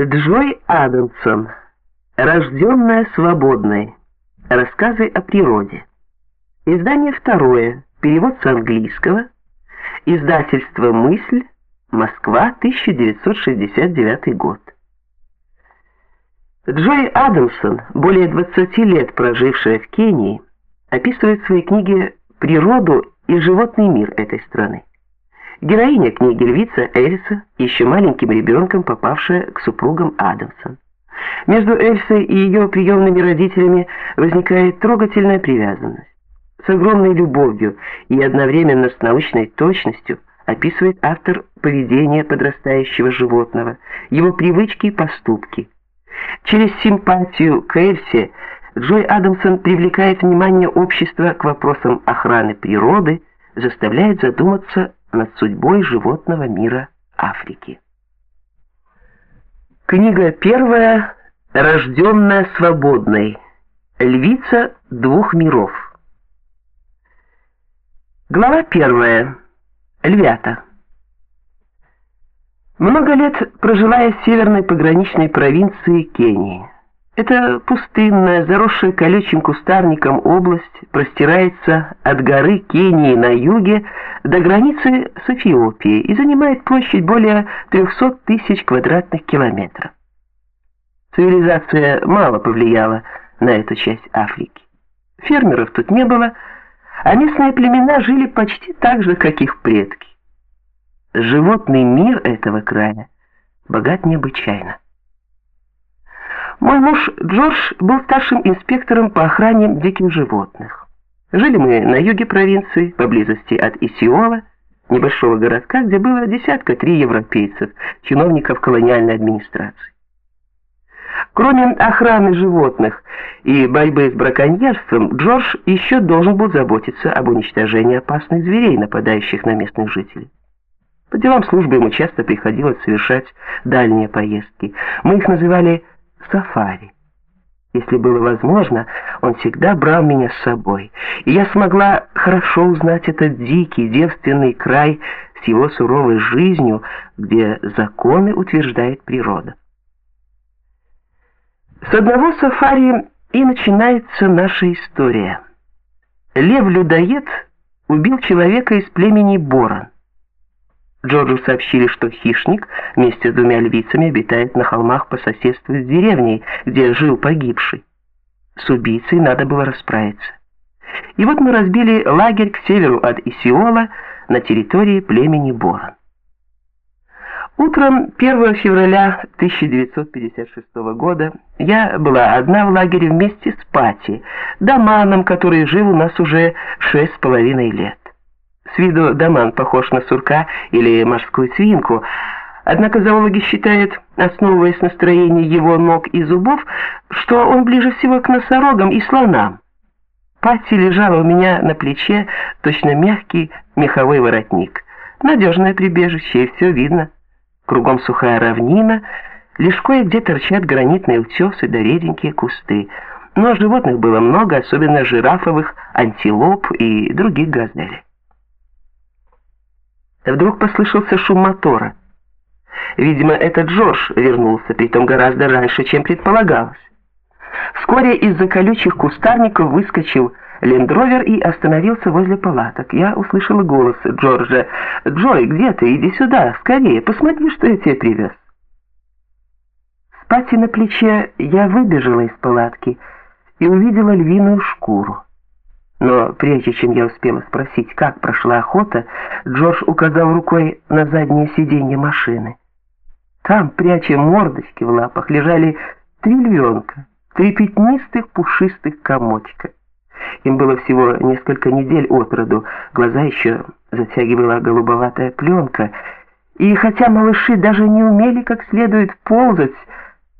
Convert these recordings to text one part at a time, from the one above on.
Джой Адамсон. Рожденная свободной. Рассказы о природе. Издание второе. Перевод с английского. Издательство Мысль. Москва, 1969 год. Джой Адамсон, более 20 лет прожившая в Кении, описывает в своей книге природу и животный мир этой страны. Героиня книги львица Эльса, еще маленьким ребенком попавшая к супругам Адамсон. Между Эльсой и ее приемными родителями возникает трогательная привязанность. С огромной любовью и одновременно с научной точностью описывает автор поведение подрастающего животного, его привычки и поступки. Через симпатию к Эльсе Джой Адамсон привлекает внимание общества к вопросам охраны природы, заставляет задуматься над судьбой животного мира Африки. Книга первая Рожденная свободной. Львица двух миров. Глава первая. Львята. Много лет прожила я в северной пограничной провинции Кении. Эта пустынная, заросшая колючим кустарником область простирается от горы Кении на юге до границы с Эфиопией и занимает площадь более 300 тысяч квадратных километров. Цивилизация мало повлияла на эту часть Африки. Фермеров тут не было, а местные племена жили почти так же, как их предки. Животный мир этого края богат необычайно. Мой муж Джордж был старшим инспектором по охране диких животных. Жили мы на юге провинции, поблизости от Исиола, небольшого городка, где было десятка три европейцев, чиновников колониальной администрации. Кроме охраны животных и борьбы с браконьерством, Джордж еще должен был заботиться об уничтожении опасных зверей, нападающих на местных жителей. По делам службы ему часто приходилось совершать дальние поездки. Мы их называли сафари. Если было возможно, он всегда брал меня с собой, и я смогла хорошо узнать этот дикий, девственный край с его суровой жизнью, где законы утверждает природа. С одного сафари и начинается наша история. Лев-людоед убил человека из племени Борон. Джорджу сообщили, что хищник вместе с двумя львицами обитает на холмах по соседству с деревней, где жил погибший. С убийцей надо было расправиться. И вот мы разбили лагерь к северу от Исиола на территории племени Борон. Утром 1 февраля 1956 года я была одна в лагере вместе с Пати, доманом, который жил у нас уже шесть с половиной лет. С виду доман похож на сурка или морскую свинку, однако зоологи считают, основываясь на строении его ног и зубов, что он ближе всего к носорогам и слонам. Пати лежала у меня на плече, точно мягкий меховой воротник. Надежное прибежище, и все видно. Кругом сухая равнина, лишь кое-где торчат гранитные утесы да реденькие кусты. Но животных было много, особенно жирафовых, антилоп и других газелей. Вдруг послышался шум мотора. Видимо, этот Джордж вернулся, притом гораздо раньше, чем предполагалось. Вскоре из-за колючих кустарников выскочил лендровер и остановился возле палаток. Я услышала голос Джорджа. «Джой, где ты? Иди сюда, скорее, посмотри, что я тебе привез». С пати на плече я выбежала из палатки и увидела львиную шкуру. Но прежде чем я успела спросить, как прошла охота, Джордж указал рукой на заднее сиденье машины. Там, пряча мордочки в лапах, лежали три львенка, три пятнистых пушистых комочка. Им было всего несколько недель от роду, глаза еще затягивала голубоватая пленка, и хотя малыши даже не умели как следует ползать,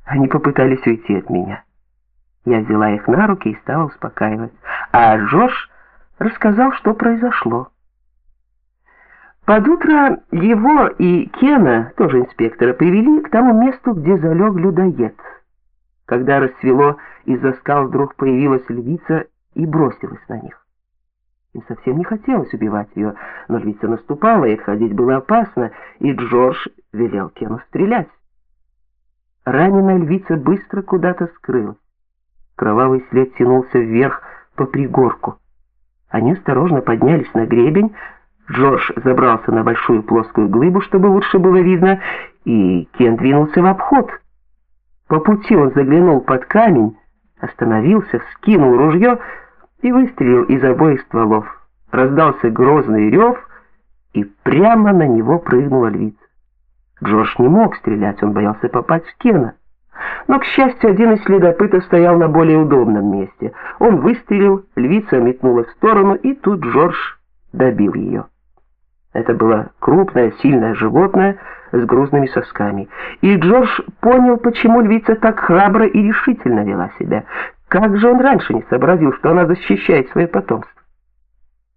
они попытались уйти от меня. Я взяла их на руки и стала успокаивать, а Джордж рассказал, что произошло. Под утро его и Кена, тоже инспектора, привели к тому месту, где залег людоед. Когда рассвело, из-за скал вдруг появилась львица и бросилась на них. Им совсем не хотелось убивать ее, но львица наступала, и отходить было опасно, и Джордж велел Кену стрелять. раненая львица быстро куда-то скрылась. Кровавый след тянулся вверх по пригорку. Они осторожно поднялись на гребень, Джордж забрался на большую плоскую глыбу, чтобы лучше было видно, и Кен двинулся в обход. По пути он заглянул под камень, остановился, вскинул ружье и выстрелил из обоих стволов. Раздался грозный рев, и прямо на него прыгнула львица. Джордж не мог стрелять, он боялся попасть в Кена. Но, к счастью, один из следопытов стоял на более удобном месте. Он выстрелил, львица метнула в сторону, и тут Джордж добил ее. Это было крупное, сильное животное с грузными сосками. И Джордж понял, почему львица так храбро и решительно вела себя. Как же он раньше не сообразил, что она защищает свое потомство?